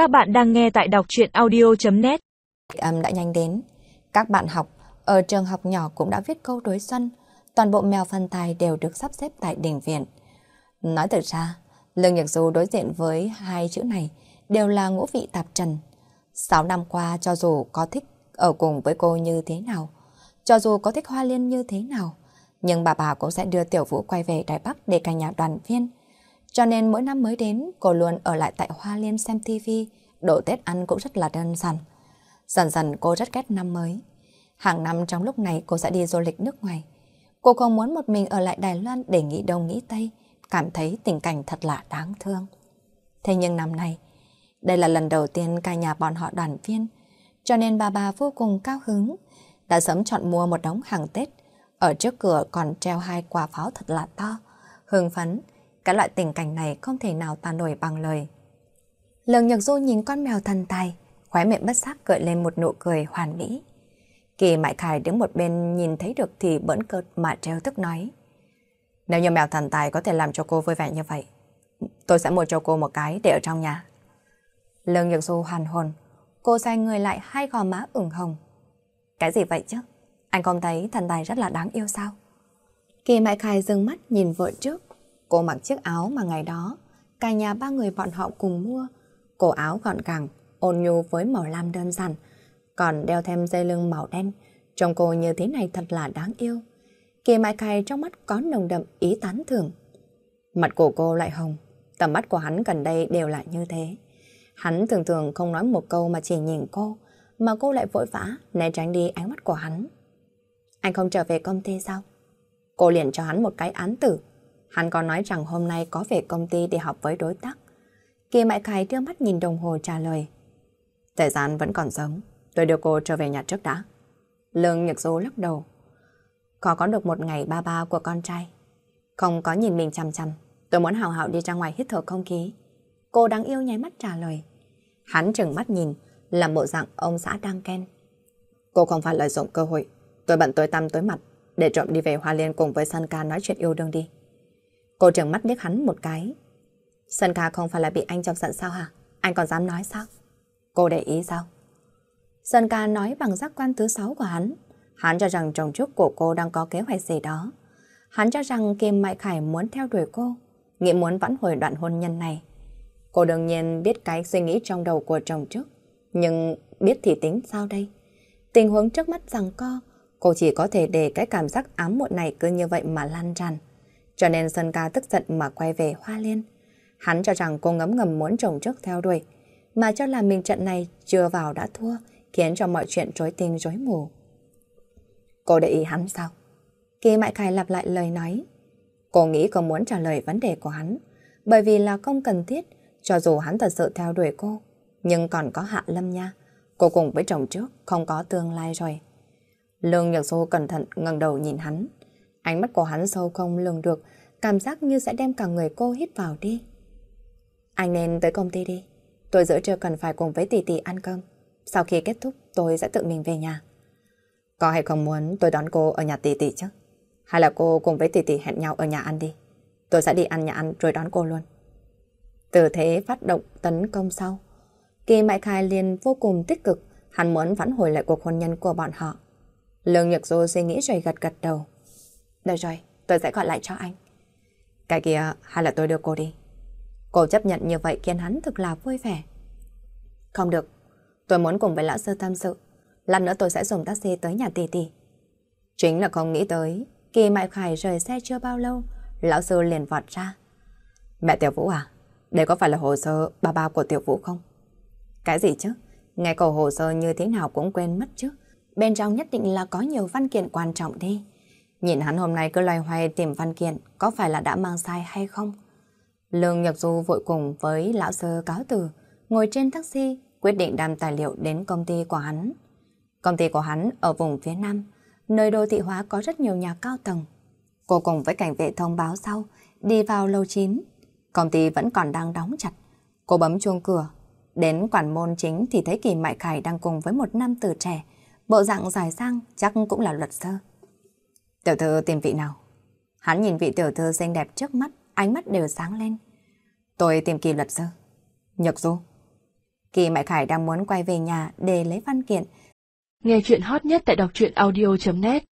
Các bạn đang nghe tại đọc chuyện audio.net Âm đã nhanh đến. Các bạn học ở trường học nhỏ cũng đã viết câu đối xuân. Toàn bộ mèo phân tài đều được sắp xếp tại đình viện. Nói thật ra, Lương Nhật Du đối diện với hai chữ này đều là ngũ vị tạp trần. Sáu năm qua cho dù có thích ở cùng với cô như thế nào, cho dù có thích Hoa Liên như thế nào, nhưng bà bà cũng sẽ đưa Tiểu Vũ quay về Đài Bắc để cả nhà đoàn viên. Cho nên mỗi năm mới đến, cô luôn ở lại tại Hoa Liên xem TV, đồ Tết ăn cũng rất là đơn giản. Dần dần cô rất ghét năm mới. Hàng năm trong lúc này cô sẽ đi du lịch nước ngoài. Cô không muốn một mình ở lại Đài Loan để nghĩ đông nghĩ tây, cảm thấy tình cảnh thật là đáng thương. Thế nhưng năm nay, đây là lần đầu tiên cả nhà bọn họ đoàn viên, cho nên bà bà vô cùng cao hứng, đã sớm chọn mua một đống hàng Tết. Ở trước cửa còn treo hai quả pháo thật là to, hưng phấn. Cái loại tình cảnh này không thể nào tàn nổi bằng lời. Lương Nhật Du nhìn con mèo thần tài, khóe miệng bất giác gợi lên một nụ cười hoàn mỹ. Kỳ Mại Khải đứng một bên nhìn thấy được thì bỡn cợt mà treo tức nói. Nếu như mèo thần tài có thể làm cho cô vui vẻ như vậy, tôi sẽ mua cho cô một cái để ở trong nhà. Lương Nhật Du hoàn hồn, cô xoay người lại hai gò má ửng hồng. Cái gì vậy chứ? Anh không thấy thần tài rất là đáng yêu sao? Kỳ Mại Khải dừng mắt nhìn vợ trước. Cô mặc chiếc áo mà ngày đó cả nhà ba người bọn họ cùng mua. Cổ áo gọn gàng, ôn nhu với màu lam đơn giản, còn đeo thêm dây lưng màu đen. Trông cô như thế này thật là đáng yêu. Kỳ Mại Khải trong mắt có nồng đậm ý tán thưởng. Mặt của cô lại hồng, tầm mắt của hắn gần đây đều là như thế. Hắn thường thường không nói một câu mà chỉ nhìn cô, mà cô lại vội vã né tránh đi ánh mắt của hắn. Anh không trở về công ty sao? Cô liền cho hắn một cái án tử. Hắn có nói rằng hôm nay có về công ty để họp với đối tác. Kỳ Mại Khải đưa mắt nhìn đồng hồ trả lời. Thời gian vẫn còn sớm, tôi đưa cô trở về nhà trước đã. Lương Nhật Du lắc đầu. Có có được một ngày ba ba của con trai. Không có nhìn mình chằm chằm, tôi muốn hào hào đi ra ngoài hít thở không khí. Cô đáng yêu nháy mắt trả lời. Hắn trừng mắt nhìn, làm bộ dạng ông xã đang ken. Cô không phải lợi dụng cơ hội, tôi bận tối tăm tối mặt, để trộm đi về Hoa Liên cùng với Sơn Ca nói chuyện yêu đương đi. Cô trợn mắt liếc hắn một cái. Sơn Ca không phải là bị anh chọc giận sao hả? Anh còn dám nói sao? Cô để ý sao? Sơn Ca nói bằng giác quan thứ sáu của hắn. Hắn cho rằng chồng trước của cô đang có kế hoạch gì đó. Hắn cho rằng Kim Mại Khải muốn theo đuổi cô, nghĩ muốn vãn hồi đoạn hôn nhân này. Cô đương nhiên biết cái suy nghĩ trong đầu của chồng trước, nhưng biết thì tính sao đây? Tình huống trước mắt rằng co, cô chỉ có thể để cái cảm giác ám muộn này cứ như vậy mà lan tràn. Cho nên Sơn Ca tức giận mà quay về Hoa Liên. Hắn cho rằng cô ngấm ngầm muốn chồng trước theo đuổi, mà cho là mình trận này chưa vào đã thua, khiến cho mọi chuyện rối tinh rối mù. Cô để ý hắn sao? Kỳ Mại Khải lặp lại lời nói. Cô nghĩ cô muốn trả lời vấn đề của hắn, bởi vì là không cần thiết, cho dù hắn thật sự theo đuổi cô, nhưng còn có Hạ Lâm nha. Cô cùng với chồng trước không có tương lai rồi. Lương Nhật Xô cẩn thận ngẩng đầu nhìn hắn. Ánh mắt của hắn sâu không lường được, cảm giác như sẽ đem cả người cô hít vào đi. Anh nên tới công ty đi. Tôi giữa trưa cần phải cùng với tỷ tỷ ăn cơm. Sau khi kết thúc tôi sẽ tự mình về nhà. Có hay không muốn tôi đón cô ở nhà tỷ tỷ chứ? Hay là cô cùng với tỷ tỷ hẹn nhau ở nhà ăn đi? Tôi sẽ đi ăn nhà ăn rồi đón cô luôn. Từ thế phát động tấn công sau. Kỳ Mại Khai liền vô cùng tích cực, hắn muốn phản hồi lại cuộc hôn nhân của bọn họ. Lương Nhật Du suy nghĩ rồi gật gật đầu. Được rồi, tôi sẽ gọi lại cho anh. Cái kia, hay là tôi đưa cô đi. Cô chấp nhận như vậy khiến hắn thực là vui vẻ. Không được, tôi muốn cùng với lão sư tham sự. Lát nữa tôi sẽ dùng taxi tới nhà tỷ tỷ. Chính là không nghĩ tới, kỳ Mại Khải rời xe chưa bao lâu, lão sư liền vọt ra. Mẹ Tiểu Vũ à, đây có phải là hồ sơ ba ba của Tiểu Vũ không? Cái gì chứ? Nghe cầu hồ sơ như thế nào cũng quên mất chứ. Bên trong nhất định là có nhiều văn kiện quan trọng đi. Nhìn hắn hôm nay cứ loay hoay tìm văn kiện, có phải là đã mang sai hay không? Lương Nhật Du vội cùng với lão sư cáo từ, ngồi trên taxi, quyết định đem tài liệu đến công ty của hắn. Công ty của hắn ở vùng phía Nam, nơi đô thị hóa có rất nhiều nhà cao tầng. Cô cùng với cảnh vệ thông báo sau, đi vào lầu 9. Công ty vẫn còn đang đóng chặt. Cô bấm chuông cửa. Đến quản môn chính thì thấy Kỳ Mại Khải đang cùng với một nam tử trẻ. Bộ dạng dài sang chắc cũng là luật sơ. Tiểu thư tìm vị nào? Hắn nhìn vị tiểu thư xinh đẹp trước mắt, ánh mắt đều sáng lên. Tôi tìm kỳ luật sư. Nhật Du. Kỳ Mại Khải đang muốn quay về nhà để lấy văn kiện. Nghe chuyện hot nhất tại đọc truyện audio.net